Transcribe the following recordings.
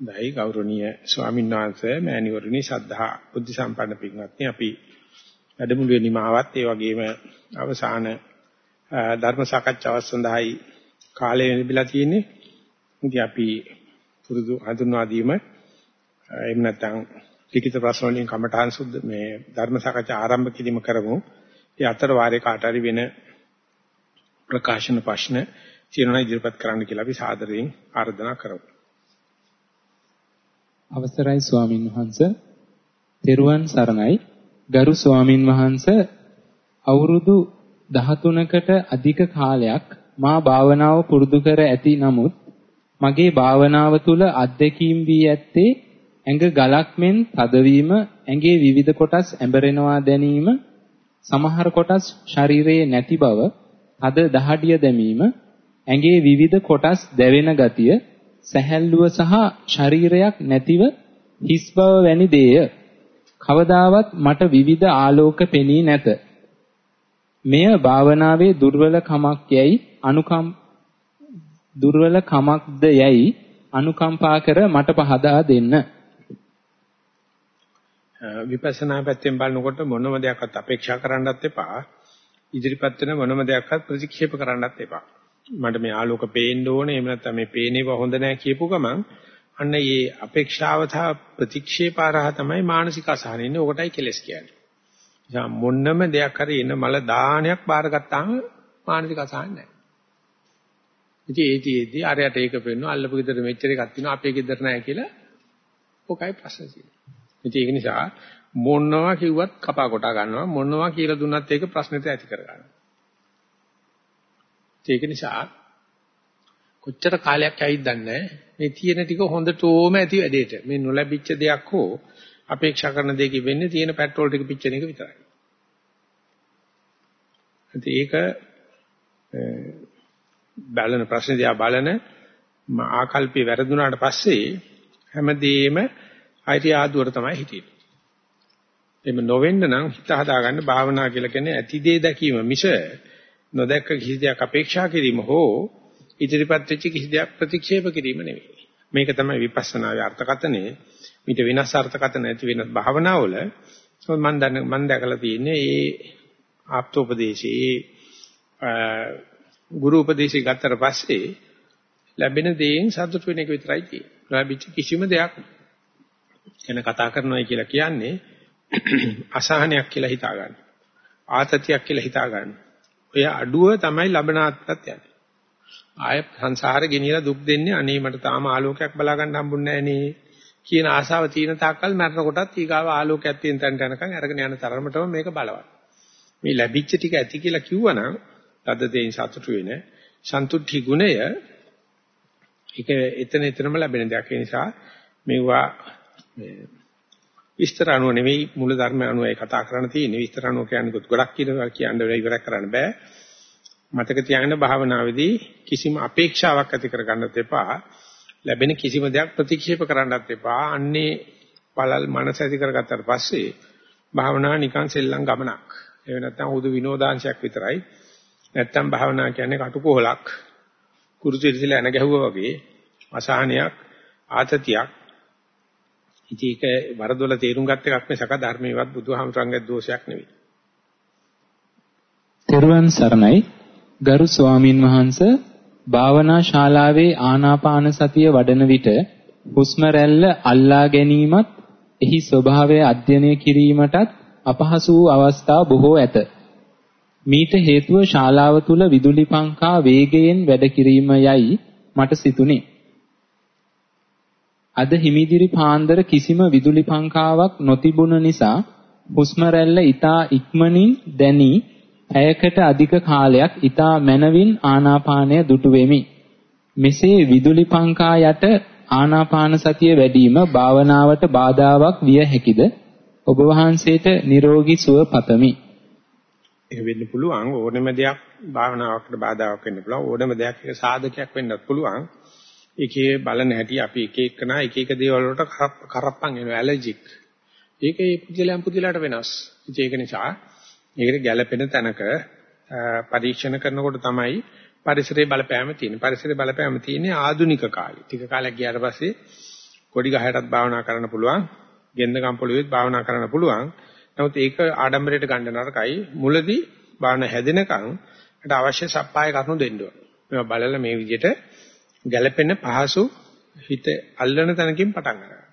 දෛ ගෞරවනීය ස්වාමීන් වහන්සේ මෑණිවරණි සද්ධා බුද්ධ සම්පන්න පින්වත්නි අපි වැඩමුළුවේ නිමාවත් ඒ වගේම අවසාන ධර්ම සාකච්ඡාව සඳහායි කාලය ලැබිලා තියෙන්නේ. ඉතින් අපි පුරුදු හඳුන්වා දීම එහෙම නැත්නම් ලිඛිත ප්‍රශ්න වලින් කමඨාන් සුද්ධ මේ ධර්ම සාකච්ඡා ආරම්භ කිරීම කරමු. ඒ අතර වාරේ කාට හරි වෙන ප්‍රකාශන ප්‍රශ්න තියෙනවා ඉදිරිපත් කරන්න කියලා අපි සාදරයෙන් ආරාධනා කරමු. අවසරයි ස්වාමින් වහන්සේ. තෙරුවන් සරණයි. ගරු ස්වාමින් වහන්සේ අවුරුදු 13කට අධික කාලයක් මා භාවනාව පුරුදු කර ඇති නමුත් මගේ භාවනාව තුළ අත්දැකීම් වී ඇත්තේ ඇඟ ගලක් මෙන් තදවීම, ඇඟේ විවිධ කොටස් ඇඹරෙනවා දැනීම, සමහර කොටස් ශරීරයේ නැති බව, තද දහඩිය දැමීම, ඇඟේ විවිධ කොටස් දැවෙන ගතිය, සැහැල්ලුව සහ ශරීරයක් නැතිව හිස් බව වැනි දේය. කවදාවත් මට විවිධ ආලෝක පෙනී නැත. මෙය භාවනාවේ දුර්වල කමක් යයි අනුකම් දුර්වල කමක්ද යයි අනුකම්පා කර මට පහදා දෙන්න. විපස්සනා පැත්තෙන් බලනකොට මොනම දෙයක්වත් අපේක්ෂා කරන්නත් එපා. ඉදිරිපත් වෙන මොනම දෙයක්වත් ප්‍රතික්ෂේප කරන්නත් එපා. මට මේ ආලෝක පේන්න ඕනේ එහෙම නැත්නම් මේ පේනේව හොඳ නැහැ කියපු ගමන් අන්න ඒ අපේක්ෂාව සහ ප්‍රතික්ෂේපාරහ තමයි මානසික අසහන ඉන්නේ. ඕකටයි කෙලස් කියන්නේ. නිසා මොන්නම දෙයක් හරි එන මල දාහනයක් බාරගත්තාම මානසික අසහන නැහැ. ඉතින් ඒතිෙදී අරයට ඒක පෙන්වන අල්ලපු ගෙදර මෙච්චර එකක් තියෙනවා අපේ ගෙදර නැහැ කියලා ඕකයි ප්‍රශ්නේ තියෙන්නේ. ඉතින් ඒක නිසා මොනවා කිව්වත් කපා කොටා ගන්නවා මොනවා කියලා දුන්නත් ඒක ප්‍රශ්නෙට ඇති කර ගන්නවා. ඒක නිසා කොච්චර කාලයක් ඇයිද දන්නේ මේ තියෙන ටික හොඳටම ඇති වැඩේට මේ නොලැබිච්ච දෙයක් හෝ අපේක්ෂා කරන දෙයකින් වෙන්නේ තියෙන පෙට්‍රෝල් ටික පිච්චෙන එක විතරයි. ඒක බලන ප්‍රශ්න දිහා බලන ආකල්පේ වැරදුනාට පස්සේ හැමදේම අයිති ආදුවර තමයි හිටියේ. එimhe නොවෙන්න නම් හිත හදාගන්න භාවනා කියලා කියන්නේ ඇති දේ දැකීම මිස නොදැක්ක කිසි දෙයක් අපේක්ෂා කිරීම හෝ ඉදිරිපත් වෙච්ච කිසි දෙයක් ප්‍රතික්ෂේප කිරීම නෙවෙයි. මේක තමයි විපස්සනාවේ අර්ථකතනෙ. මිට වෙනස් අර්ථකතන නැති වෙනස් භාවනාවල මම දන්න මම දැකලා තියෙන්නේ ඒ ආප්තෝපදේශේ ගුරු උපදේශي ගත්තට පස්සේ ලැබෙන දේෙන් සතුට වෙන එක විතරයි තියෙන්නේ. ලැබිච්ච කිසිම දෙයක් ගැන කතා කරනවා කියලා කියන්නේ අසහනයක් කියලා හිතා ගන්න. ආතතියක් කියලා හිතා ගන්න. ඔය අඩුව තමයි ලබනාත්මත් යන්නේ. ආය සංසාරේ ගෙනියලා දුක් දෙන්නේ අනේ මට තාම ආලෝකයක් බලා ගන්න හම්බුන්නේ නැහැ කියන ආසාව තියෙන තාක්කල් මරණ කොටත් ඊගාව ආලෝකයක් තියෙන තැනට යනකම් අරගෙන යන තරමටම මේක බලවත්. මේ ලැබිච්ච ටික ඇති කියලා කිව්වනම් තද දෙයින් සතුටු වෙන සන්තුට්ටි ගුණය ඒක එතන එතනම ලැබෙන දෙයක්. ඒ නිසා මේවා විස්තර අනුව නෙවෙයි මූල ධර්ම අනුවයි කතා කරන්න තියෙන්නේ. විස්තර අනුව කියන්නේ ගොඩක් කියලා කියන්න ඉවරක් කරන්න බෑ. මතක තියාගන්න භාවනාවේදී කිසිම අපේක්ෂාවක් ඇති කරගන්නත් එපා. ලැබෙන කිසිම දෙයක් ප්‍රතික්ෂේප කරන්නත් එපා. අන්නේ පළල් මනස ඇති කරගත්තාට පස්සේ භාවනාව නිකන් සෙල්ලම් ගමනක්. ඒ නැත්තම් උදු විනෝදාංශයක් විතරයි. නැත්තම් භාවනාව කියන්නේ කටුකොහලක්. කුරුසිරිසල එන ගැහුවා වගේ අසහනයක් ආතතියක් ඉතින් ඒක වරදොල තේරුම් ගත්ත එකක් මිසක ධර්මයේවත් බුදුහාමරංගගේ දෝෂයක් නෙවෙයි. තෙරුවන් සරණයි ගරු ස්වාමින් වහන්සේ භාවනා ශාලාවේ ආනාපාන සතිය වඩන විට හුස්ම රැල්ල අල්ලා ගැනීමත් එහි ස්වභාවය අධ්‍යයනය කිරීමටත් අපහසු වූ අවස්ථා බොහෝ ඇත. මීට හේතුව ශාලාව තුල විදුලි පංකා වේගයෙන් වැඩ කිරීම යයි මට සිතුනේ. අද හිමිදිරි පාන්දර කිසිම විදුලි පංකාවක් නොතිබුණ නිසා හුස්ම රැල්ල ඊතා ඉක්මනින් දැනි පැයකට අධික කාලයක් ඊතා මනවින් ආනාපානය දුටු වෙමි. මෙසේ විදුලි පංකා යට ආනාපාන සතිය වැඩිම භාවනාවට බාධාවක් විය හැකිද? ඔබ වහන්සේට නිරෝගී සුව පතමි. ඒක වෙන්න පුළුවන් ඕනම දෙයක් භාවනාවකට බාධාවක් වෙන්න පුළුවන් ඕනම දෙයක් ඒක සාධකයක් වෙන්නත් පුළුවන්. ඒකේ බලන හැටි අපි එක එකනා එක එක දේවල් වලට කරප්පන් වෙනවා ඇලර්ජික්. ඒක ඒ පුදුලයන් පුදුලට වෙනස්. ඒක නිසා ඒකට ගැළපෙන තැනක පරීක්ෂණ කරනකොට තමයි පරිසරයේ බලපෑම තියෙන. පරිසරයේ බලපෑම තියෙන්නේ ආධුනික කාලේ. ටික කාලයක් ගියාට පස්සේ කොඩි ගහයටත් භාවනා කරන්න පුළුවන්. ගෙන්දගම් පොළොවේත් භාවනා කරන්න පුළුවන්. නමුත් ඒක ආඩම්බරයට ගන්න නරකයි. මුලදී භාවනා හැදෙනකන් ඒට අවශ්‍ය සප්පාය කරුණු දෙන්න ඕන. මේවා බලලා මේ විදිහට ගැළපෙන පහසු හිත අල්ලන තැනකින් පටන් ගන්නවා.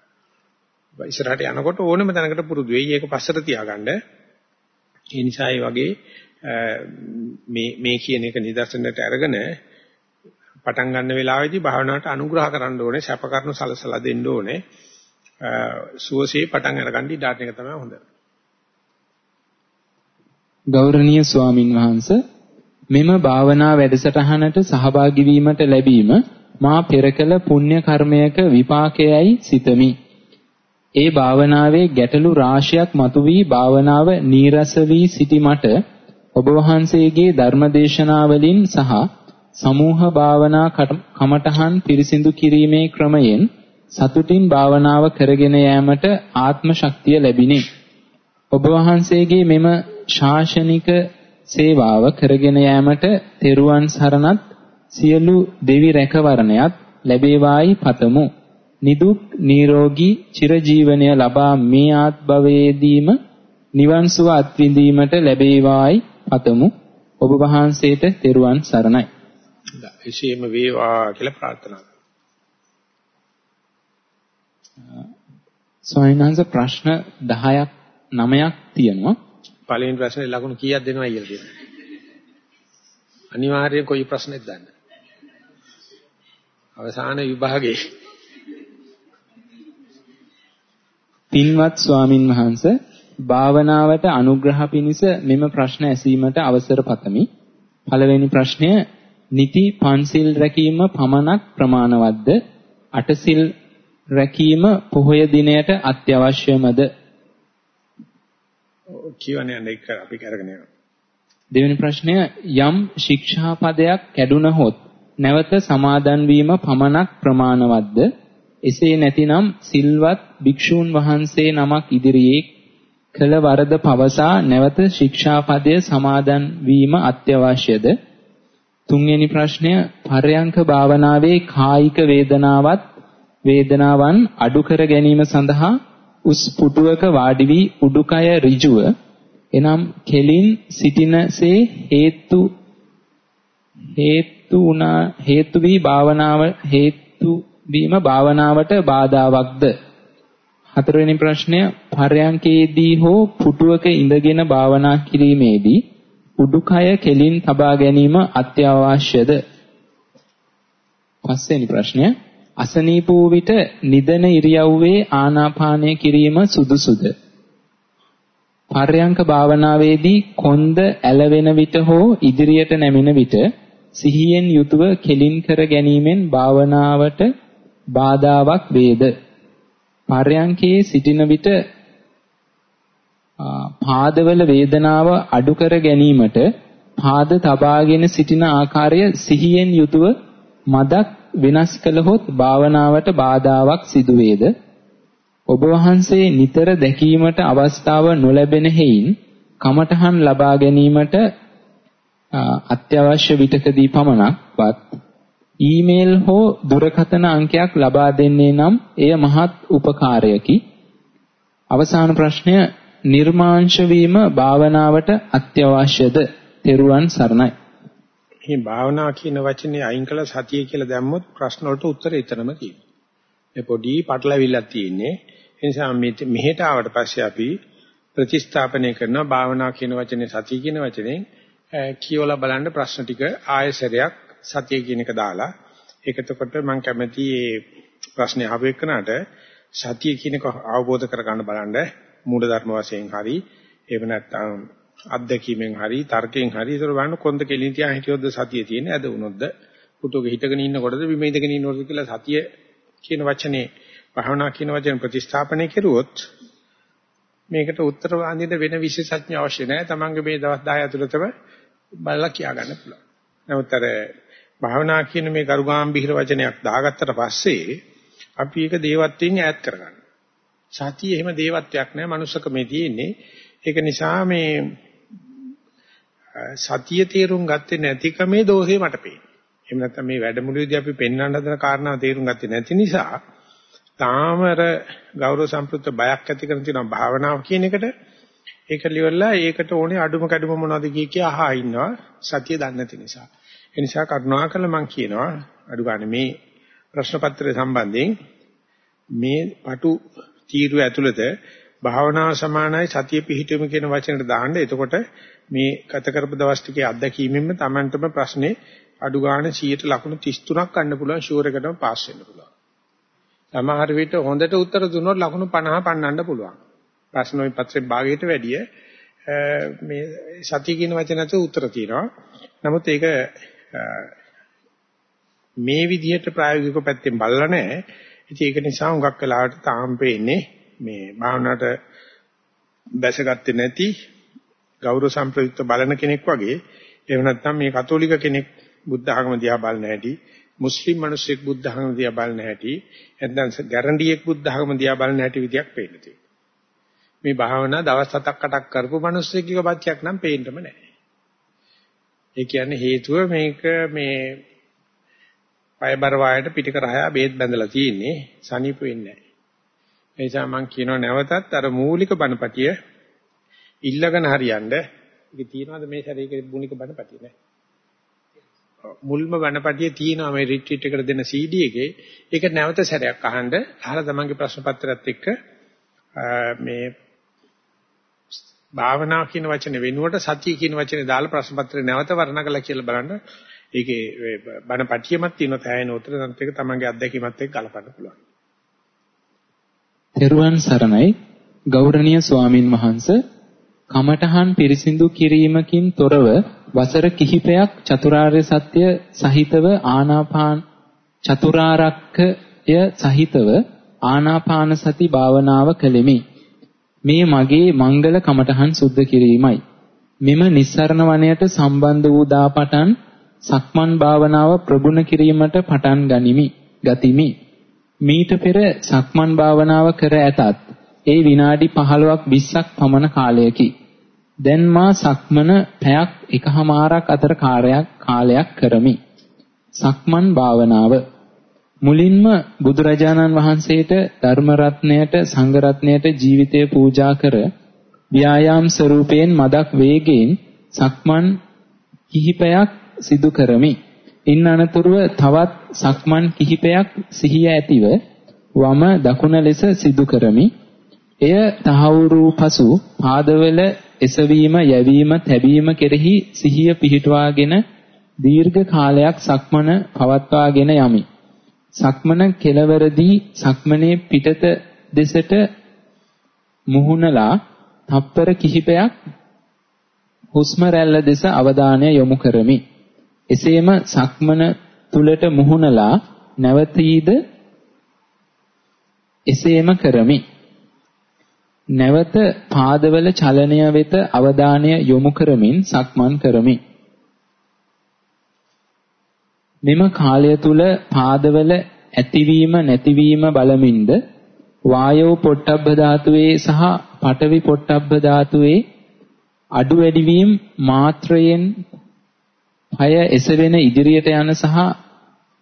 ඉස්සරහට යනකොට ඕනම තැනකට පුරුදු වෙයි. ඒක පස්සට තියාගන්න. ඒ නිසා ඒ වගේ මේ මේ කියන එක නිදර්ශනයට අරගෙන පටන් ගන්න වෙලාවේදී භාවනාවට අනුග්‍රහ කරන්න ඕනේ, සැප කරනු සලසලා දෙන්න ඕනේ. සුවසේ පටන් අරගන්න ඉඩාට එක තමයි හොඳ. ගෞරවනීය ස්වාමින් වහන්සේ මෙම භාවනා වැඩසටහනට සහභාගී වීමට ලැබීම මා පෙර කළ පුණ්‍ය කර්මයක විපාකයයි සිතමි. ඒ භාවනාවේ ගැටලු රාශියක් මතුවී භාවනාව නීරස වී සිටි මට ඔබ වහන්සේගේ ධර්මදේශනාවලින් සහ සමූහ භාවනා කමඨහන් පිරිසිදු කිරීමේ ක්‍රමයෙන් සතුටින් භාවනාව කරගෙන යාමට ආත්ම ශක්තිය ලැබිනි. ඔබ වහන්සේගේ මෙම ශාසනික සේවාව කරගෙන යාමට තෙරුවන් සරණත් සියලු දෙවි රැකවරණයත් ලැබේවායි පතමු. නිදුක් නිරෝගී චිරජීවනය ලබා මේ ආත්භවයේදීම නිවන් සුව අත්විඳීමට ලැබේවායි පතමු. ඔබ වහන්සේට තෙරුවන් සරණයි. එසේම වේවා කියලා ප්‍රාර්ථනා කරනවා. වහන්සේ ප්‍රශ්න 10ක් 9ක් තියෙනවා. පළවෙනි ප්‍රශ්නේ ලකුණු කීයක් දෙනවා කියලා කියනවා. අනිවාර්යයෙන් කොයි ප්‍රශ්නෙත් දාන්න. අවසාන විභාගයේ පින්වත් ස්වාමින් වහන්සේ භාවනාවට අනුග්‍රහ පිණිස මෙම ප්‍රශ්න ඇසීමට අවසර පතමි. පළවෙනි ප්‍රශ්නය නිති පන්සිල් රැකීම පමණක් ප්‍රමාණවත්ද? අටසිල් රැකීම පොහොය දිනයට අත්‍යවශ්‍යමද? කියවන්නේ එක අපි කරගෙන යනවා. දෙවෙනි ප්‍රශ්නය යම් ශික්ෂාපදයක් කැඩුනහොත් නැවත සමාදන් වීම පමණක් ප්‍රමාණවත්ද? එසේ නැතිනම් සිල්වත් භික්ෂූන් වහන්සේ නමක් ඉදිරියේ කළ වරද පවසා නැවත ශික්ෂාපදය සමාදන් වීම අත්‍යවශ්‍යද? තුන්වෙනි ප්‍රශ්නය පරයන්ක භාවනාවේ කායික වේදනාවත් වේදනාවන් අඩු කර ගැනීම සඳහා උස් පුටුවක වාඩි වී උඩුකය ඍජුව එනම් කෙලින් සිටිනසේ හේතු හේතු උනා හේතු වී භාවනාව හේතු වීම භාවනාවට බාධාවත්ද හතරවෙනි ප්‍රශ්නය පරයන්කේදී හෝ පුටුවක ඉඳගෙන භාවනා කිරීමේදී උඩුකය කෙලින් තබා ගැනීම අත්‍යවශ්‍යද පස්වෙනි ප්‍රශ්නය අසනීප වූ විට නිදන ඉරියව්වේ ආනාපානය කිරීම සුදුසුද? පර්යංක භාවනාවේදී කොන්ද ඇලවෙන විට හෝ ඉදිරියට නැමෙන විට සිහියෙන් යුතුව කෙලින් කර ගැනීමෙන් භාවනාවට බාධාවක් වේද? පර්යංකයේ සිටින විට පාදවල වේදනාව අඩු කර ගැනීමට පාද තබාගෙන සිටින ආකාරය සිහියෙන් යුතුව මදක් වෙනස් කළහොත් භාවනාවට බාධාවක් සිදු වේද? ඔබ වහන්සේ නිතර දැකීමට අවස්ථාව නොලැබෙන හේයින් කමඨහන් ලබා ගැනීමට අත්‍යවශ්‍ය විටකදී පමණක්වත් ඊමේල් හෝ දුරකථන අංකයක් ලබා දෙන්නේ නම් එය මහත් උපකාරයකි. අවසාන ප්‍රශ්නය නිර්මාංශ වීම භාවනාවට අත්‍යවශ්‍යද? තෙරුවන් සරණයි. මේ භාවනා කියන වචනේ අයින් කළා සතිය කියලා දැම්මොත් ප්‍රශ්න වලට උත්තර එතනම තියෙනවා. මේ පොඩි පටලවිල්ලක් තියෙන්නේ. ඒ නිසා මෙහෙට ආවට පස්සේ අපි ප්‍රතිස්ථාපනය කරන භාවනා කියන වචනේ සතිය කියන වචනේ කියවලා බලන්න ප්‍රශ්න ටික ආයසරයක් සතිය කියන එක දාලා. ඒක එතකොට මම කැමති මේ ප්‍රශ්නේ අහපු එකනට සතිය කියන එක අවබෝධ කරගන්න බලන්න. මූල ධර්ම වශයෙන් හරි එහෙම නැත්නම් අත්දැකීමෙන් හරි තර්කයෙන් හරි. ඒතර බලන්න කොන්ද කෙලින් තියා හිටියොත්ද සතිය තියෙන්නේ ඇද වුණොත්ද? පුටුවක හිටගෙන ඉන්නකොටද බිම ඉඳගෙන ඉන්නකොටද කියලා සතිය කියන වචනේ භාවනා කියන වචනේ ප්‍රතිස්ථාපනය කෙරුවොත් මේකට උත්තර වඳින්න වෙන විශේෂඥ අවශ්‍ය නැහැ. Tamange මේ දවස් 10 ඇතුළතම බලලා කියා ගන්න පුළුවන්. නමුත් අර භාවනා කියන මේ කරුගාම්භීර වචනයක් දාගත්තට පස්සේ අපි ඒක දේවත්වයෙන් ඈත් කරගන්නවා. සතිය එහෙම දේවත්වයක් නෑ. manussකමේ තියෙන්නේ. ඒක නිසා මේ සතිය තේරුම් ගත්තේ නැතිකමේ දෝෂේ මට පේනවා. එහෙම නැත්නම් මේ වැඩමුළුවේදී අපි පෙන්වන්න හදන කාරණාව තේරුම් ගත්තේ නැති නිසා තාමර ගෞරව සම්ප්‍රයුක්ත බයක් ඇති කරන තියෙනවා භාවනාව කියන එකට ඒක liverලා ඒකට ඕනේ අඩුම කැඩුම මොනවද කිය කිය අහා ඉන්නවා සතිය දන්නේ නැති නිසා. ඒ නිසා කරුණාකරලා මම කියනවා අඩු ගන්න මේ ප්‍රශ්න පත්‍රය සම්බන්ධයෙන් මේ පටු තීරුව ඇතුළත භාවනාව සමානයි සතිය පිහිටුම කියන වචනට දාන්න. එතකොට මේ ගත කරපු දවස් ටිකේ අත්දැකීමෙන්ම Tamanටම ප්‍රශ්නේ අඩු ගන්න 100ට ලකුණු 33ක් ගන්න පුළුවන් ෂුවර් එකටම පාස් වෙන්න පුළුවන්. සමහර විට හොඳට උත්තර දුන්නොත් ලකුණු 50 පන්නන්න පුළුවන්. ප්‍රශ්න ওই පත්‍රේ භාගයට වැඩිය මේ සතිය කියන වචනට උත්තර තියෙනවා. නමුත් ඒක මේ විදිහට ප්‍රායෝගික පැත්තෙන් බලලා නැහැ. ඉතින් ඒක නිසා හුඟක් වෙලාවට තාම පේන්නේ මේ භාවනාවට බැසගත්තේ නැති ගෞරව සම්ප්‍රයුක්ත බලන කෙනෙක් වගේ එහෙම නැත්නම් මේ කතෝලික කෙනෙක් බුද්ධ ආගම දිහා බලන හැටි මුස්ලිම් මිනිස්සෙක් බුද්ධ ආගම දිහා බලන හැටි නැත්නම් ගැරන්ඩියෙක් බුද්ධ ආගම දිහා බලන හැටි විදියක් පේන්න තියෙනවා. මේ භාවනා දවස් 7ක් 8ක් කරපු මිනිස්සෙක්ගේ බච්චයක් නම් පේන්නම නැහැ. ඒ කියන්නේ හේතුව මේක මේ පයබර වායට පිටික රහය බේත් බැඳලා තියෙන්නේ සනීප වෙන්නේ නැහැ. ඒ නිසා මම කියනවා නැවතත් අර මූලික බණපටිය ඉල්ලගෙන හරියන්න. ඒක තියනවාද මේ ශරීරයේ මූලික බණපටිය නෑ. මුල්ම බණපටියේ තියෙනවා මේ රිට්‍රීට් එකට දෙන CD එකේ. ඒක නැවත සැරයක් අහන්න. අහලා තමන්ගේ ප්‍රශ්න පත්‍රයත් එක්ක මේ භාවනා කියන වචනේ වෙනුවට සතිය කියන වචනේ දාලා ප්‍රශ්න පත්‍රේ නැවත වර්ණ කළා කියලා බලන්න. ඒකේ බණ පටියමත් තියෙනවා තෑයෙන උතර නැත් එක තමන්ගේ අත්දැකීමත් එක්ක ගලපන්න පුළුවන්. තෙරුවන් සරණයි ගෞරවනීය ස්වාමින් වහන්සේ කමඨහන් පිරිසිදු කිරීමකින් තොරව වසර කිහිපයක් චතුරාර්ය සත්‍ය සහිතව ආනාපාන චතුරාර්යකය සහිතව ආනාපාන සති භාවනාව කළෙමි. මේ මගේ මංගල කමඨහන් සුද්ධ කිරීමයි. මෙම නිස්සරණ වනයට සම්බන්ධ වූ දාපටන් සක්මන් භාවනාව ප්‍රගුණ කිරීමට පටන් ගනිමි. ගතිමි. මීට පෙර සක්මන් භාවනාව කර ඇතත් ඒ විනාඩි 15ක් 20ක් පමණ කාලයකි. දැන් මා සක්මන පැයක් එකහමාරක් අතර කාර්යයක් කාලයක් කරමි. සක්මන් භාවනාව මුලින්ම බුදුරජාණන් වහන්සේට ධර්ම රත්නයට සංඝ රත්නයට ජීවිතය පූජා කර ව්‍යායාම් ස්වරූපයෙන් මදක් වේගයෙන් සක්මන් කිහිපයක් සිදු කරමි. ඉන් අනතුරුව තවත් සක්මන් කිහිපයක් සිහිය ඇතිව වම දකුණ ලෙස සිදු කරමි. එය තහවුරු පසු පාදවල එසවීම යැවීම තැබීම කෙරෙහි සිහිය පිහිටුවාගෙන දීර්ඝ කාලයක් සක්මන පවත්වාගෙන යමි. සක්මන කෙලවරදී සක්මනේ පිටත දෙසට මුහුණලා තප්පර කිහිපයක් හුස්ම රැල්ල දෙස අවධානය යොමු කරමි. එසේම සක්මන තුලට මුහුණලා නැවතීද එසේම කරමි. නැවත පාදවල චලනය වෙත අවධානය යොමු කරමින් සක්මන් කරමි. මෙම කාලය තුල පාදවල ඇතිවීම නැතිවීම බලමින්ද වායෝ පොට්ටබ්බ ධාතුවේ සහ පඨවි පොට්ටබ්බ ධාතුවේ අඩු වැඩිවීම මාත්‍රයෙන් පය එසවෙන ඉදිරියට යන සහ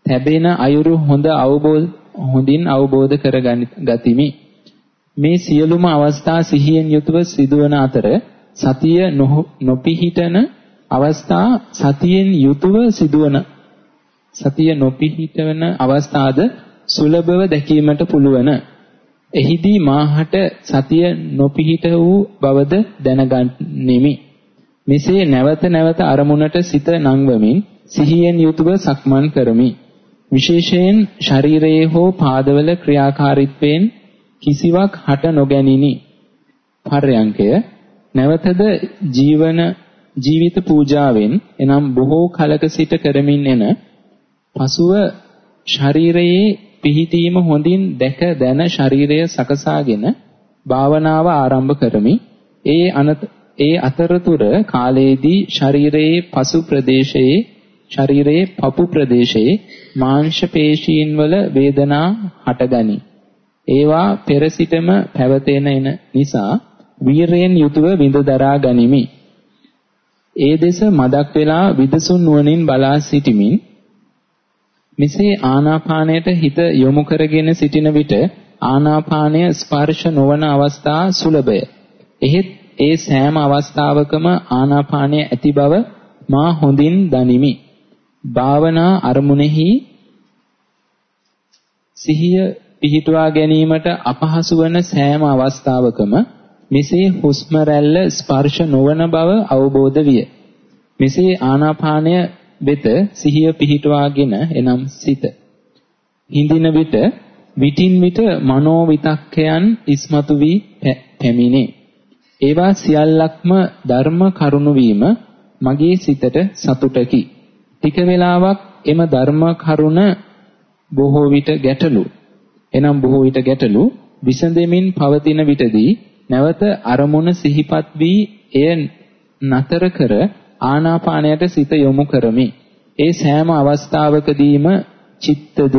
තැබෙන අයුරු හොඳ අවබෝධ හොඳින් අවබෝධ කරගතිමි. මේ සියලුම අවස්ථා සිහියෙන් යුතුව සිදුවන අතර සතිය නොපිහිටන අවස්ථා සතියෙන් යුතුව සිදුවන සතිය නොපිහිටවන අවස්ථාද සුලභව දැකීමට පුළුවන්. එහිදී මාහට සතිය නොපිහිට වූ බවද දැනගන්නෙමි. මෙසේ නැවත නැවත අරමුණට සිත නංවමින් සිහියෙන් යුතුව සක්මන් කරමි. විශේෂයෙන් ශරීරයේ හෝ පාදවල ක්‍රියාකාරීත්වයෙන් කිසිවක් හට නොගැනිනි. පර්යංකය නැවතද ජීවන ජීවිත පූජාවෙන් එනම් බොහෝ කලක සිට කරමින් එන පසුව ශරීරයේ පිහිටීම හොඳින් දැක දැන ශරීරය සකසාගෙන භාවනාව ආරම්භ කරමි. ඒ අනත ඒ අතරතුර කාලයේදී ශරීරයේ පසු ප්‍රදේශයේ ශරීරයේ පපු ප්‍රදේශයේ මාංශ පේශීන් වල වේදනා හටගනී. ඒවා පෙර සිටම පැවතෙන එන නිසා වීරයෙන් යුතුව විඳ දරා ගනිමි. ඒ දෙස මදක් වෙලා විදසුන් නුවණින් බලා සිටිමින් මෙසේ ආනාපානයට හිත යොමු කරගෙන සිටින විට ආනාපානය ස්පර්ශ නොවන අවස්ථා සුලභය. එහෙත් ඒ සෑම අවස්ථාවකම ආනාපානය ඇති බව මා හොඳින් දනිමි. භාවනා අරමුණෙහි සිහිය පිහිටුවා ගැනීමට අපහසු වන සෑම අවස්ථාවකම මෙසේ හුස්ම රැල්ල ස්පර්ශ නොවන බව අවබෝධ විය. මෙසේ ආනාපානය වෙත සිහිය පිහිටුවාගෙන එනම් සිත. හිඳින විට විටින් විට මනෝ විතක්කයන් ඉස්මතු වී පැමිණේ. ඒවා සියල්ලක්ම ධර්ම කරුණු වීම මගේ සිතට සතුටකි. ටික වේලාවක් එම ධර්ම කරුණ බොහෝ විට ගැටලු එනම් බොහෝ විට ගැටලු විසඳෙමින් පවතින විටදී නැවත අරමුණ සිහිපත් වී එය නතර කර ආනාපානයට සිත යොමු කරමි. ඒ සෑම අවස්ථාවකදීම චිත්තද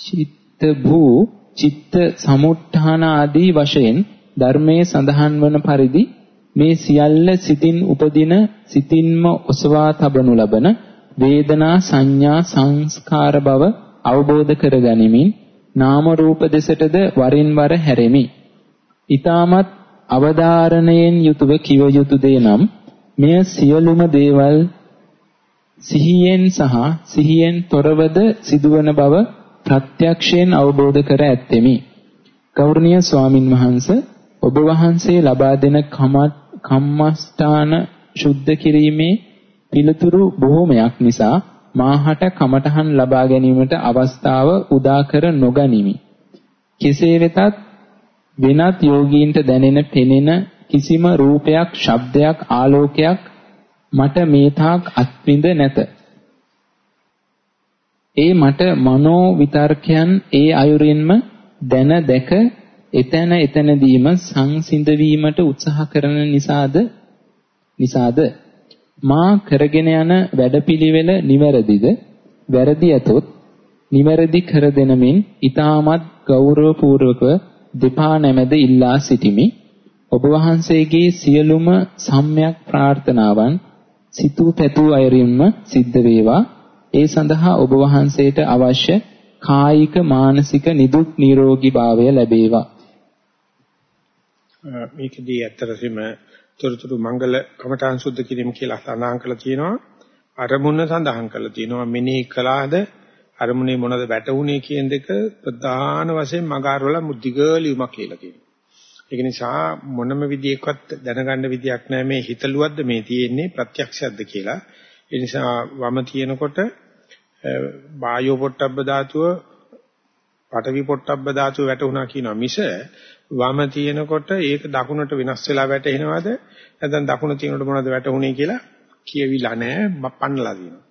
චිත්ත භූ චිත්ත සමුත්ථාන ආදී වශයෙන් ධර්මයේ සඳහන් වන පරිදි මේ සියල්ල සිතින් උපදින සිතින්ම ඔසවා තබනු ලබන වේදනා සංඥා සංස්කාර බව අවබෝධ කරගනිමින් නාම රූප දෙසටද වරින් වර හැරෙමි. ඊටමත් අවධාරණයෙන් යුතුව කිව යුතු දේ නම් මෙය සියලුම දේවල් සිහියෙන් සහ සිහියෙන් තොරවද සිදුවන බව ප්‍රත්‍යක්ෂයෙන් අවබෝධ කර ඇත්තෙමි. ගෞරවනීය ස්වාමින් වහන්සේ ඔබ වහන්සේ ලබා දෙන කම්මස්ථාන සුද්ධ කිරීමේ පිළිතුරු බොහෝමයක් නිසා මාහට කමඨහන් ලබා ගැනීමට අවස්ථාව උදා කර නොගනිමි. කෙසේ වෙතත් වෙනත් යෝගීන්ට දැනෙන පෙනෙන කිසිම රූපයක්, ශබ්දයක්, ආලෝකයක් මට මේ තාක් අත්විඳ නැත. ඒ මට මනෝ විතර්කයන් ඒ අයුරින්ම දැන දැක එතන එතනදීම සංසිඳ වීමට උත්සාහ කරන නිසාද? නිසාද? මා කරගෙන යන වැඩපිළිවෙල නිවැරදිද? වැරදි ඇතොත් නිවැරදි කර දෙනමින් ඊටමත් ගෞරවපූර්වක දෙපා නැමෙද ඉල්ලා සිටිමි. ඔබ වහන්සේගේ සියලුම සම්‍යක් ප්‍රාර්ථනාවන් සිතූ පැතූ අයරින්ම සිද්ධ වේවා ඒ සඳහා ඔබ වහන්සේට අවශ්‍ය කායික මානසික නිදුක් නිරෝගී භාවය ලැබේවා මේකදී ඇත්තටම තොරතුරු මංගල කමඨාන් සුද්ධ කිරීම කියලා සඳහන් කරලා තියෙනවා. අරමුණ සඳහන් කරලා තියෙනවා. මෙනෙහි කළාද අරමුණේ මොනවද වැටුනේ කියන දෙක ප්‍රධාන වශයෙන් මගාරවල මුද්ධිගලියුමක් කියලා කියනවා. ඒක නිසා මොනම විදියකවත් දැනගන්න විදියක් නැහැ මේ හිතලුවද්ද මේ තියෙන්නේ ප්‍රත්‍යක්ෂයක්ද කියලා. ඒ නිසා වම තියෙනකොට වායෝ පොට්ටබ්බ ධාතුව පඨවි පොට්ටබ්බ ධාතුව වැටුණා කියනවා මිස වම තියෙනකොට ඒක දකුණට වෙනස් වෙලා වැටෙනවද නැත්නම් දකුණ තියෙනකොට මොනවද වැටුනේ කියලා කියවිලා නැහැ පන්නලා දිනවා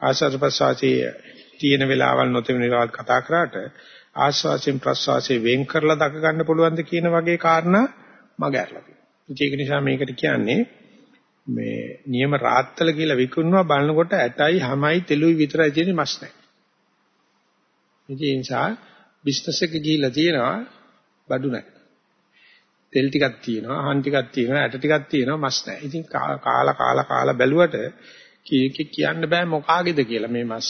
ආස්වාද ප්‍රසවාසයේ තියෙන වෙලාවල් නොතෙන වෙලාවල් කතා කරාට ආස්වාසයෙන් ප්‍රසවාසයෙන් වෙන් කරලා දක ගන්න පුළුවන්ද කියන වගේ කාරණා මග ඇරලා තියෙනවා ඒක නිසා මේකට කියන්නේ මේ නියම රාත්තල කියලා විකුණනවා බලනකොට ඇටයි හැමයි තෙලුයි විතරයි තියෙන්නේ මස් නැහැ. ඒ නිසා බිස්නස් එක ගිහිල්ලා තියෙනවා බඩු නැහැ. තෙල් ටිකක් තියෙනවා, අහන් ටිකක් තියෙනවා, ඇට ටිකක් තියෙනවා, මස් නැහැ. ඉතින් කාලා කාලා කාලා බැලුවට කීක කියන්න බෑ මොකාගේද කියලා මේ මස්.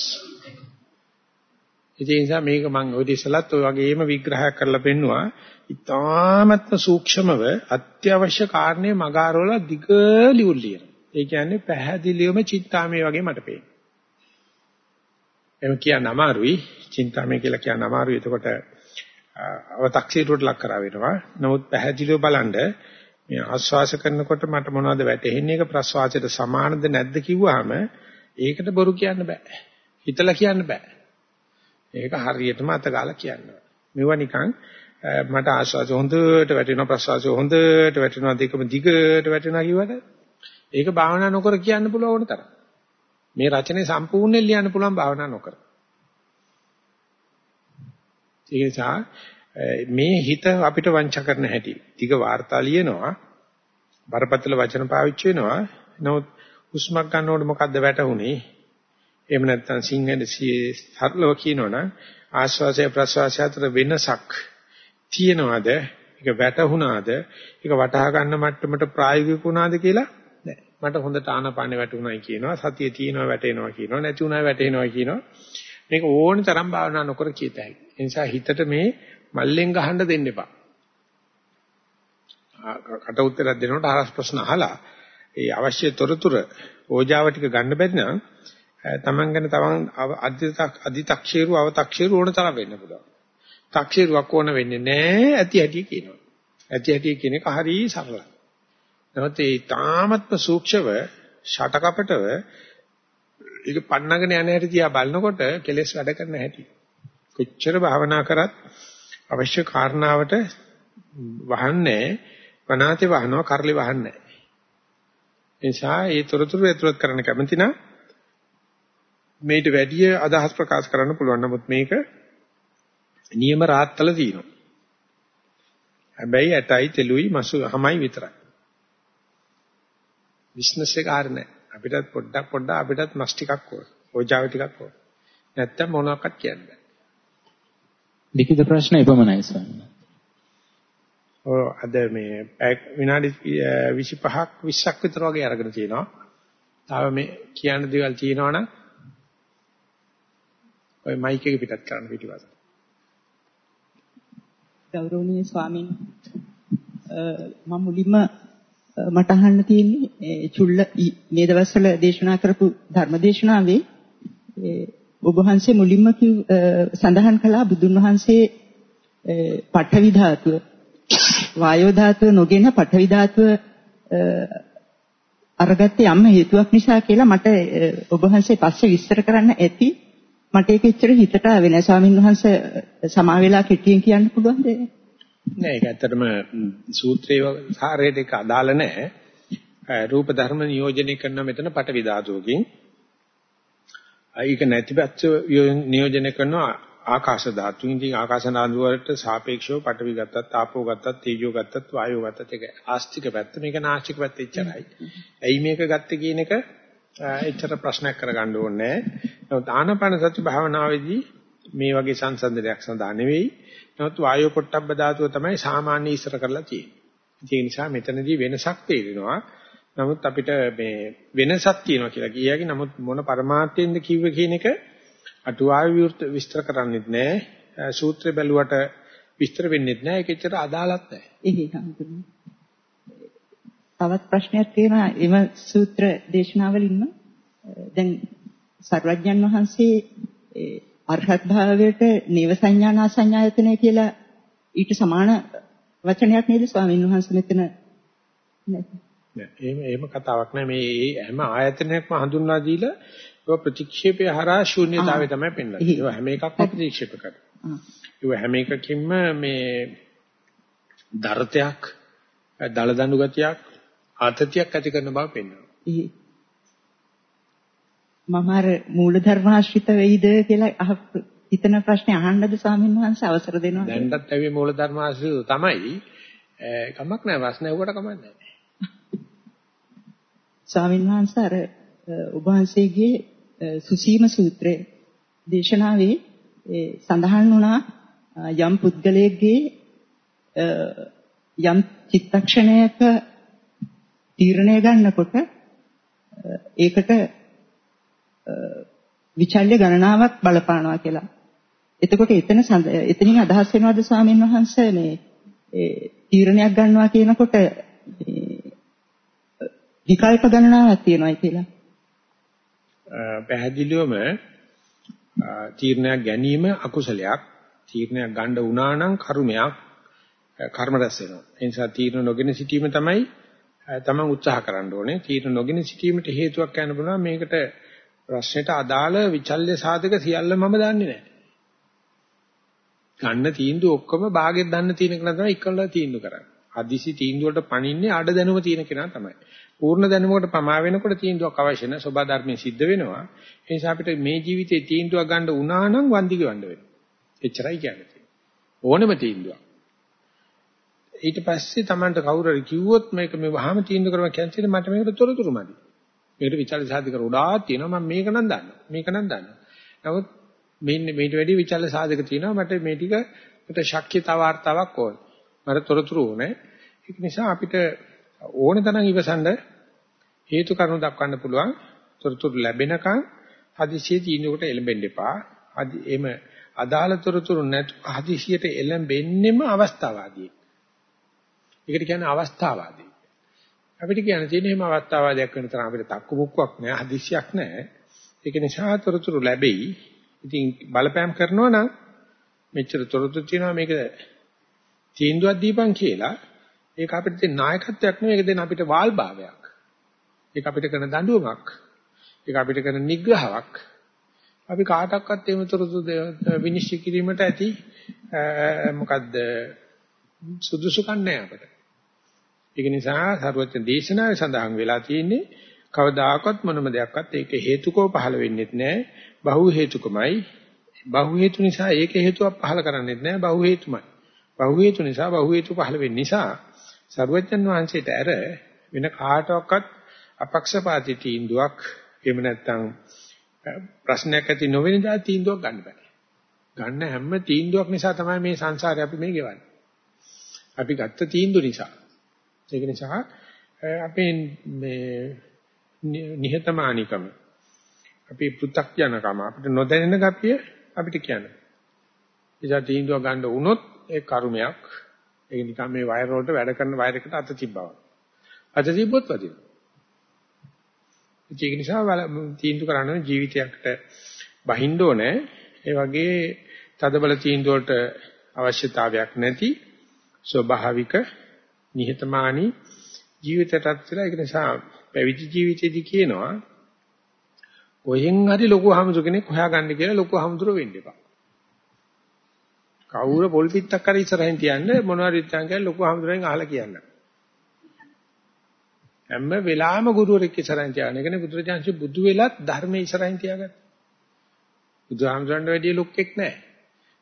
ඒ නිසා මේක මම ඔය ඉස්සලත් ඔය වගේම විග්‍රහයක් කරලා පෙන්නවා. ඉතාමත්ම සූක්ෂමව අත්‍යවශ්‍ය කාරණේ මගාරවල දිග ලියුල් ලියන. ඒ කියන්නේ පැහැදිලිවම චින්තාමේ වගේ මට පේනවා. එහෙම කියන්න අමාරුයි. චින්තාමේ කියලා කියන්න අමාරුයි. එතකොට අව탁සීරුවට ලක් කරා වෙනවා. නමුත් පැහැදිලිව බලන්න මේ ආස්වාස කරනකොට මට මොනවද වැටෙන්නේ ඒක ප්‍රස්වාසයට සමානද නැද්ද කිව්වහම ඒකට බොරු කියන්න බෑ. හිතලා කියන්න බෑ. ඒක හරියටම අතගාලා කියන්න. මෙවුවා නිකන් මට ආස්වාස හොඳට වැටෙනවා ප්‍රස්වාසය හොඳට වැටෙනවා දෙකම දිගට වැටෙනවා කිව්වට ඒක භාවනා නොකර කියන්න පුළුවන් ඕන තරම්. මේ රචනය සම්පූර්ණයෙන් ලියන්න පුළුවන් භාවනා නොකර. ඒ නිසා මේ හිත අපිට වංචා කරන හැටි. ටික වාර්තා ලියනවා. බරපතල වචන පාවිච්චි වෙනවා. නමුත් හුස්මක් ගන්නකොට මොකද්ද වැටුනේ? එහෙම නැත්නම් සිංහෙන් සරලව කියනවනම් ආශ්වාසය ප්‍රශ්වාසය අතර වෙනසක් තියනවාද? ඒක වැටුණාද? ඒක වටහා ගන්න මට්ටමට ප්‍රායෝගික වුණාද කියලා නෑ. මට හොඳට ආනපානෙ වැටුණායි කියනවා සතිය තියෙනවා වැටෙනවා කියනවා නැති උනායි වැටෙනවා කියනවා මේක ඕන තරම් භාවනා නොකර කියතයි ඒ නිසා හිතට මේ මල්ලෙන් ගහන්න දෙන්න එපා කට උත්තරයක් දෙනකොට අහස් ප්‍රශ්න අහලා ඒ අවශ්‍ය තොරතුරු ඕජාව ටික ගන්න බැරි නම් තමන් ගැන තමන් අධිතක්ෂේරු අවතක්ෂේරු ඕන තරම් වෙන්න පුළුවන්. තක්ෂේරුවක් ඕන වෙන්නේ නැහැ ඇති ඇටි කියනවා. ඇති ඇටි කියන එක හරි සරලයි. නමුත් ඒ තාමත්ම සූක්ෂව ෂටකපටව ඒක පන්නගෙන යන හැටි දිහා බලනකොට කෙලෙස් වැඩ කරන හැටි. කොච්චර භාවනා කරත් අවශ්‍ය කාරණාවට වහන්නේ වනාතේ වහනවා කරලි වහන්නේ නැහැ. ඒ නිසා ඒ තොරතුරු ඇතුළත් කරන්න කැමති නම් මේට වැඩිය අදහස් ප්‍රකාශ කරන්න පුළුවන්. නමුත් මේක නියම රාත්තල තියෙනවා. හැබැයි ඇටයි තෙලුයි මසු හැමයි විතරයි. බිස්නස් එක හරිය නැහැ. අපිටත් පොඩ්ඩක් පොඩ්ඩක් අපිටත් මස් ටිකක් ඕන. ඕජාව ටිකක් ඕන. නැත්තම් මොනවාක්වත් කියන්න බෑ. ලිඛිත ප්‍රශ්න එපමණයි ස්වාමීනි. ඔව් අද මේ විනාඩි 25ක් 20ක් විතර වගේ අරගෙන තියෙනවා. තාම මේ කියන්න දේවල් තියෙනවනම් ඔය මයික් එක පිටත් කරන්න පිටිපස්ස. ගෞරවනීය ස්වාමීන් මම මුලින්ම මට අහන්න තියෙන්නේ චුල්ල මේ දවස්වල දේශනා කරපු ධර්මදේශනාවේ ඔබ වහන්සේ මුලින්ම සඳහන් කළා බුදුන් වහන්සේ පඨවි ධාතුව වායෝ ධාතුව නොගෙන පඨවි ධාතුව අරගත්තේ යම් හේතුවක් නිසා කියලා මට ඔබ වහන්සේ පස්සේ විස්තර කරන්න ඇති මට ඒක එච්චර හිතට ආවේ නැහැ ස්වාමින් වහන්සේ සමා වෙලා කෙටියෙන් කියන්න පුළුවන්ද නෑ ඒක ඇත්තටම සූත්‍රයේ සාරයට ඒක අදාළ නෑ. රූප ධර්ම නියෝජනය කරන මෙතන පටවි ධාතුවකින්. ඒක නැතිපැත්ත නියෝජනය කරනවා ආකාශ ධාතුන් ඉතින් ආකාශ ධාතු වලට සාපේක්ෂව පටවි ගත්තත් ආපෝ ගත්තත් තේජෝ ගත්තත් වායෝ ගත්තත් ඒක ආස්තික පැත්ත. මේක නාස්තික පැත්ත එච්චරයි. ඇයි මේක ගත්තේ කියන එක එච්චර ප්‍රශ්නයක් කරගන්න ඕනේ නැහැ. නමුත් ආනාපාන සති භාවනාවේදී මේ වගේ සංසන්දනයක් සඳහා නෙවෙයි. නමුත් වායෝ පොට්ටබ්බ ධාතුව තමයි සාමාන්‍ය ඉස්සර කරලා තියෙන්නේ. ඒ නිසා මෙතනදී වෙනසක් තේරෙනවා. නමුත් අපිට මේ වෙනසක් තියෙනවා කියලා කියයි. නමුත් මොන પરමාර්ථයෙන්ද කිව්ව කියන එක අටුවාවේ විවෘත විස්තර කරන්නේත් නැහැ. සූත්‍රය බැලුවට විස්තර වෙන්නේත් නැහැ. ඒක එච්චර අදාළත් නැහැ. තවත් ප්‍රශ්නයක් තියෙනවා. එම සූත්‍ර දේශනාවලින්ම දැන් සර්වඥන් වහන්සේ අරහත් භාවයට නේව සංඥානා සංඥායතනය කියලා ඊට සමාන වචනයක් නේද ස්වාමීන් වහන්සේ මෙතන? එහෙම එහෙම කතාවක් නෑ. මේ හැම ආයතනයක්ම හඳුන්වා දීලා ඒක ප්‍රතික්ෂේපය හරහා ශූන්‍යතාවය තමයි පෙන්වන්නේ. ඒක හැම එකක්ම ප්‍රතික්ෂේප කරනවා. ඒක හැම එකකින්ම මේ දරතයක්, දලදඬු ගතියක්, ආතතියක් ඇති කරන බව පෙන්වනවා. මම අර මූලධර්මාශ්‍රිත වෙයිද කියලා හිතන ප්‍රශ්නේ අහන්නද ස්වාමීන් වහන්සේ අවසර දෙනවා. දැන්ටත් ඇවි මූලධර්මාශ්‍රිත තමයි. කමක් නැහැ වස්න ඇහුවට කමක් නැහැ. ස්වාමීන් වහන්සේ අර ඔබ වහන්සේගේ සුසීම සූත්‍රයේ දේශනාවේ සඳහන් වුණා යම් පුද්ගලයෙක්ගේ යම් චිත්තක්ෂණයක තීරණය ගන්නකොට ඒකට විචල්්‍ය ගණනාවක් බලපානවා කියලා. එතකොට එතන එතනින් අදහස් වෙනවද ස්වාමීන් වහන්සේ මේ තීරණයක් ගන්නවා කියනකොට විකල්ප ගණනාවක් තියෙනවායි කියලා. පැහැදිලිවම තීරණයක් ගැනීම අකුසලයක්. තීරණයක් ගන්න වුණා නම් කර්මයක් කර්ම රැස් වෙනවා. ඒ නිසා තීරණ නොගෙන සිටීම තමයි තමන් උත්සාහ කරන්න ඕනේ. තීරණ නොගෙන සිටීමට හේතුවක් කියන්න පුළුවන් මේකට ප්‍රශ්නෙට අදාළ විචල්්‍ය සාධක සියල්ල මම දන්නේ නැහැ. ගන්න තීන්දුව ඔක්කොම භාගෙත් දන්න තියෙන කෙනා තමයි ඉක්කලා තීන්දුව කරන්නේ. හදිසි තීන්දුවට පණින්නේ ආඩ දැනුම තියෙන කෙනා තමයි. පූර්ණ දැනුමකට පමා වෙනකොට තීන්දුවක් අවශ්‍ය නැහැ. සබා ධර්මයෙන් සිද්ධ වෙනවා. ඒ නිසා අපිට මේ ජීවිතේ තීන්දුවක් ගන්න වුණා නම් වන්දි ගවන්න වෙනවා. එච්චරයි කියන්නේ. ඕනෙම තීන්දුවක්. ඊට පස්සේ Tamanට කවුරු හරි කිව්වොත් මේක මේ වහාම තීන්දුව කරනවා කියන්නේ මට මේකට තොරතුරු මදි. මේකට විචාල සාධක උඩාක් තියෙනවා මම මේක නම් දන්නවා. මේක නම් දන්නවා. නමුත් මෙන්න මේට වැඩි විචාල සාධක තියෙනවා මට මේ ටික මට ශක්්‍යතා වார்த்தාවක් ඕන. මට තොරතුරු ඕනේ. ඒක නිසා අපිට ඕන තරම් ඉවසන්න හේතු කරුණු දක්වන්න පුළුවන් තොරතුරු ලැබෙනකන් හදිසිය තීන්දුවකට එළඹෙන්න එපා. අදි එම අදාළ තොරතුරු නැතු හදිසියට එළඹෙන්නෙම අවස්ථාවාදී. ඒකට කියන්නේ අවස්ථාවාදී. අපිට කියන්න තියෙන එහෙම අවස්ථාවාදයක් වෙන තරම් අපිට තක්කු මුක්කක් නැහැ, හදිසියක් නැහැ. ඒක නිසා තොරතුරු ලැබෙයි. ඉතින් බලපෑම් කරනවා නම් මෙච්චර තොරතුරු තියෙනවා මේක තීන්දුවක් දීපන් කියලා ඒක අපිට දෙන නායකත්වයක් නෙවෙයි ඒක දෙන අපිට වාල්භාවයක්. ඒක අපිට කරන දඬුවමක්. ඒක අපිට කරන නිග්‍රහයක්. අපි කාටවත් එහෙම තොරතුරු විනිශ්චය කිරීමට ඇති මොකද්ද සුදුසුකම් නැහැ අපිට. ඒක නිසා සර්වඥ දේශනාවේ සඳහන් වෙලා තියෙන්නේ කවදාකවත් මොනම දෙයක්වත් ඒක හේතුකව පහළ වෙන්නේ නැහැ. බහු හේතුකමයි. බහු හේතු නිසා ඒක හේතුවක් පහළ කරන්නේ නැහැ. බහු හේතුමයි. බහු හේතු නිසා බහු හේතු පහළ වෙන්නේ නිසා සර්වඥන් වහන්සේට ඇර වෙන කාටවත් අපක්ෂපාතී තීන්දුවක් එහෙම නැත්නම් ප්‍රශ්නයක් ඇති නොවන දා තීන්දුවක් ගන්න බෑ. ගන්න හැම තීන්දුවක් නිසා තමයි මේ සංසාරේ අපි මේ ගෙවන්නේ. අපි ගත්ත තීන්දුව නිසා. ඒක නිසා අපේ මේ නිහතමානීකම අපි පෘ탁ජනකම අපිට නොදැනෙන ගතිය අපිට කියන්න. එදා තීන්දුව ගන්න වුණොත් ඒ කර්මයක් ඒක නිකන් මේ වයර් වලට වැඩ කරන වයර් එකට අත තිබ්බා. අත තිබ්බොත් වදිනවා. ඒක නිසා තීන්දුව කරන්න ජීවිතයකට බහින්න ඕනේ. ඒ වගේ තදබල තීන්දුව වලට අවශ්‍යතාවයක් නැති ස්වභාවික නිහතමානී ජීවිතයටත් කියලා ඒක නිසා පැවිදි ජීවිතයේදී කියනවා කොහෙන් හරි ලොකු හමුදුර කෙනෙක් හොයාගන්න කියලා ලොකු හමුදුර වෙන්න එපා. කවුරු පොල් පිටක් කර ඉස්සරහින් තියන්නේ මොනවාරි ඉතින් කියලා ලොකු හමුදුරෙන් අහලා කියන්න. හැම වෙලාවෙම ගුරුවරෙක් ඉස්සරහින් තියාගෙන ඒකනේ බුදුරජාන්සේ බුදු වෙලත් ධර්මයේ ඉස්සරහින් තියාගත්තා. බුදුහාමුදුරන්ට වැඩි ලොක්ෙක් නැහැ.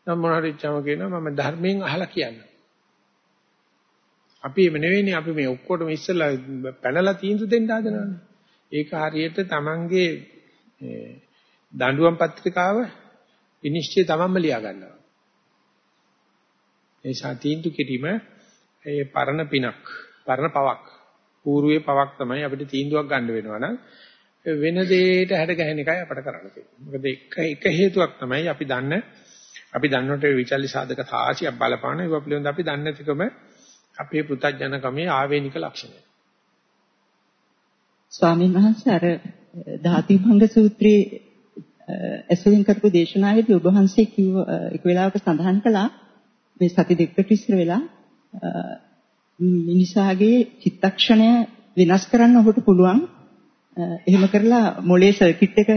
නම් මොනවාරි ඉච්චම කියනවා මම ධර්මයෙන් අහලා කියන්න. අපි එමෙ නෙවෙයිනේ අපි මේ ඔක්කොටම ඉස්සලා පැනලා තීන්දුව දෙන්න හදනවානේ. ඒක හරියට Tamange දඬුවම් පත්‍රිකාව විනිශ්චය තමන්ම ලියා ගන්නවා. ඒ සාතීන්තු කිරීම ඒ පරණ පිනක්, පරණ පවක්, పూర్වයේ පවක් තමයි අපිට තීන්දුවක් ගන්න වෙනවා නම් වෙන දෙයකට හැඩ ගැහෙන එකයි අපිට කරන්න තියෙන්නේ. මොකද එක එක හේතුවක් තමයි අපි දන්න අපි දන්නට විචල්ලි සාධක තාසියක් බලපාන ඒව පිළිබඳ අපි දන්නේ නැතිකම අපේ පුතඥකමේ ආවේනික ලක්ෂණය. ස්වාමීන් වහන්සේ අර ධාතිභංග සූත්‍රයේ ඇසුරින් කරපු දේශනාවේදී ඔබ වහන්සේ කිව්ව එක වෙලාවක සඳහන් කළා මේ සති දෙකකට ඉස්සර වෙලා මිනිසාගේ චිත්තක්ෂණය වෙනස් කරන්න ඔබට පුළුවන් එහෙම කරලා මොලේ සර්කිට් එක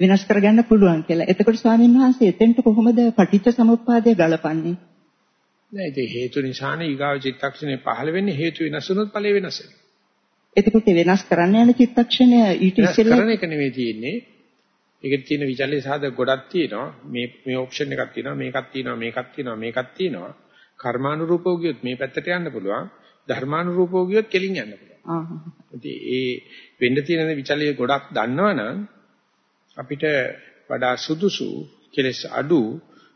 වෙනස් කරගන්න පුළුවන් කියලා. එතකොට ස්වාමීන් වහන්සේ එතෙන්ට කොහොමද පටිච්ච සමුප්පාදය ගලපන්නේ? නෑ ඒක හේතු නිසානේ ඊගාව චිත්තක්ෂණේ පහළ වෙන්නේ හේතු වෙනස් වුණොත් ඵලය වෙනස් වෙනවා. එතකොට වෙනස් කරන්න යන චිත්තක්ෂණය ඊට ඉස්සෙල්ලා කරන එක නෙවෙයි තියෙන්නේ. ඒකේ තියෙන විචල්්‍ය සාධක ගොඩක් තියෙනවා. මේ මේ ඔප්ෂන් එකක් තියෙනවා, මේකක් තියෙනවා, මේකක් තියෙනවා, මේකක් තියෙනවා. කර්මානුරූපව ගියොත් මේ පැත්තට යන්න පුළුවන්. ධර්මානුරූපව ගියොත් කෙලින් යන්න පුළුවන්. ආහ්. ඒ වෙන්න තියෙන විචල්්‍ය ගොඩක් දන්නවනම් අපිට වඩා සුදුසු කෙලස් අඩු,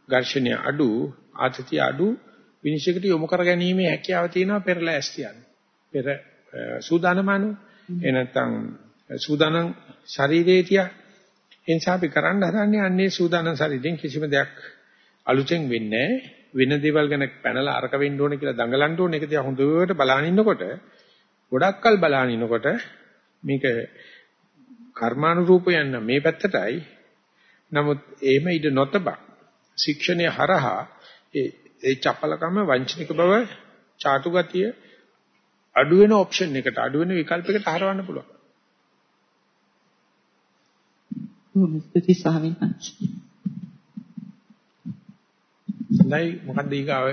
ඝර්ෂණය අඩු, ආතතිය අඩු විනිශ්චයකට යොමු කර ගැනීමේ හැකියාව තියෙනවා පෙරලා ඇස් කියන්නේ. පෙර සූදානමන. ඒ නැත්තම් සූදානම් ශරීරයේ තියා. එනිසා අපි කරන්න හදන්නේ අන්නේ සූදානම් ශරීරයෙන් කිසිම දෙයක් අලුතෙන් වෙන්නේ වෙන දේවල් ගැන පැනලා අරක වෙන්න ඕනේ කියලා දඟලන්න ඕනේ. ඒක දිහා හොඳට බලන ඉන්නකොට ගොඩක්කල් බලන ඉන්නකොට මේක කර්මානුරූප යන මේ පැත්තටයි. නමුත් එහෙම ඉඳ නොතබ ශික්ෂණය හරහා ඒ ඒ චපලකම වංචනික බව චාටු ගතිය අඩු වෙන ඔප්ෂන් එකට අඩු වෙන විකල්පයකට හරවන්න පුළුවන්. ස්තුති ස්වාමීන් වහන්සේ. නැයි මොකක්ද ඊගාව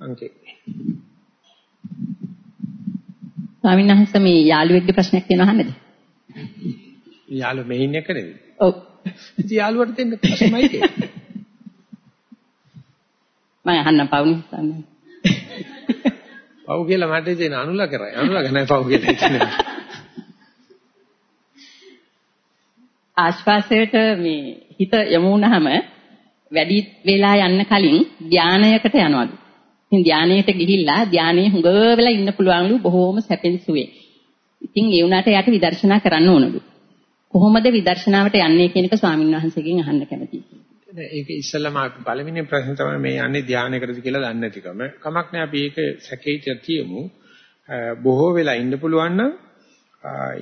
අංකේ? ස්වාමීන් වහන්සේ මේ යාළුවෙක්ගේ ප්‍රශ්නයක් තියෙනවා අහන්නද? යාළුව මෙහින් එක නේද? ඔව්. ඉතින් යාළුවට දෙන්න ප්‍රශ්නයි තියෙන්නේ. මම අහන්න පවුනේ ස්වාමීන් පව් කියලා මට ඉතින් අනුලා කරයි. අනුලා ගන්නයි පව් කියලා කියන්නේ. ආශ්වාසයට මේ හිත යොමු වුණාම වැඩි වෙලා යන්න කලින් ධානයකට යනවලු. ඉතින් ධානයට ගිහිල්ලා ධානයේ හුඟ වෙලා ඉන්න පුළුවන්ලු බොහෝම සැපෙන් සුවේ. ඉතින් ඒ වුණාට එයාට විදර්ශනා කරන්න ඕනලු. කොහොමද විදර්ශනාවට යන්නේ කියන එක ස්වාමින් වහන්සේගෙන් අහන්න කැමතියි. ඒක ඉස්සෙල්ලාම අපි පළවෙනි ප්‍රශ්නේ තමයි මේ යන්නේ ධානයකටද කියලා දන්නේ නැතිකම. කමක් නැහැ අපි ඒක සැකේට තියමු. බොහෝ වෙලා ඉන්න පුළුවන් නම්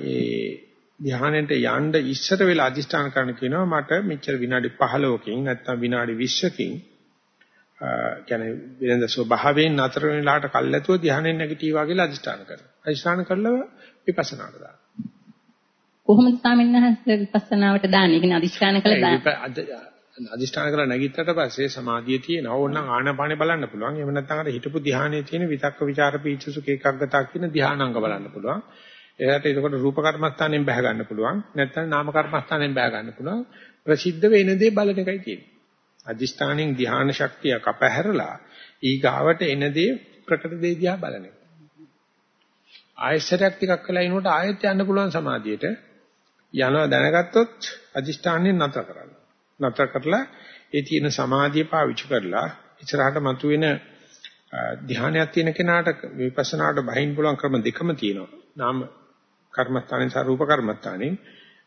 ඒ ධානයට යන්න ඉස්සර වෙලා අදිෂ්ඨාන කරන්න කියනවා මට මෙච්චර විනාඩි 15කින් නැත්නම් විනාඩි 20කින් කියන්නේ වෙනද ස්වභාවයෙන් නතර වෙලාට කල්ැතුව ධානයෙන් නැගිටීවා කියලා අදිෂ්ඨාන කරනවා. අදිෂ්ඨාන කරලා විපස්සනාට දානවා. කොහොමද ස්වාමීන් වහන්සේ විපස්සනාවට දාන්නේ? කියන්නේ අදිෂ්ඨාන කළා දාන්න. අදිෂ්ඨාන කරලා නැගිට්ටට පස්සේ සමාධිය තියෙනවා. ඕනනම් ආනාපානෙ බලන්න පුළුවන්. එහෙම නැත්නම් අර හිතපු ධානයේ තියෙන විතක්ක ਵਿਚාර පීචසුක ඒකග්ගතා කියන ධානාංග බලන්න පුළුවන්. එයාට එතකොට රූප කර්මස්ථානෙන් බහ ගන්න පුළුවන්. නැත්නම් නාම කර්මස්ථානෙන් බහ ගන්න පුළුවන්. ප්‍රසිද්ධ වෙන දේ බලන එකයි තියෙන්නේ. අදිෂ්ඨානෙන් ධාන ශක්තිය කපහැරලා ඊගාවට එන දේ ප්‍රකට දේ දිහා බලන එක. ආයස්සරයක් ටිකක් කළා ඉනොට ආයෙත් යන්න පුළුවන් සමාධියට. යනවා දැනගත්තොත් අදිෂ්ඨානෙන් නතර කරන්න. නතර කරලා ඒ තියෙන සමාධිය පාවිච්චි කරලා ඉස්සරහට මතුවෙන ධ්‍යානයක් තියෙන කෙනාට විපස්සනාට බහින්න පුළුවන් ක්‍රම දෙකම තියෙනවා. නාම කර්මස්ථානේ සහ රූප කර්මස්ථානේ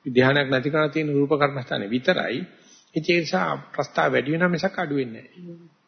ධ්‍යානයක් නැති කරලා තියෙන රූප කර්මස්ථානේ විතරයි. ඒ නිසා ප්‍රස්තාව වැඩි වෙනා මිසක් අඩු වෙන්නේ නැහැ.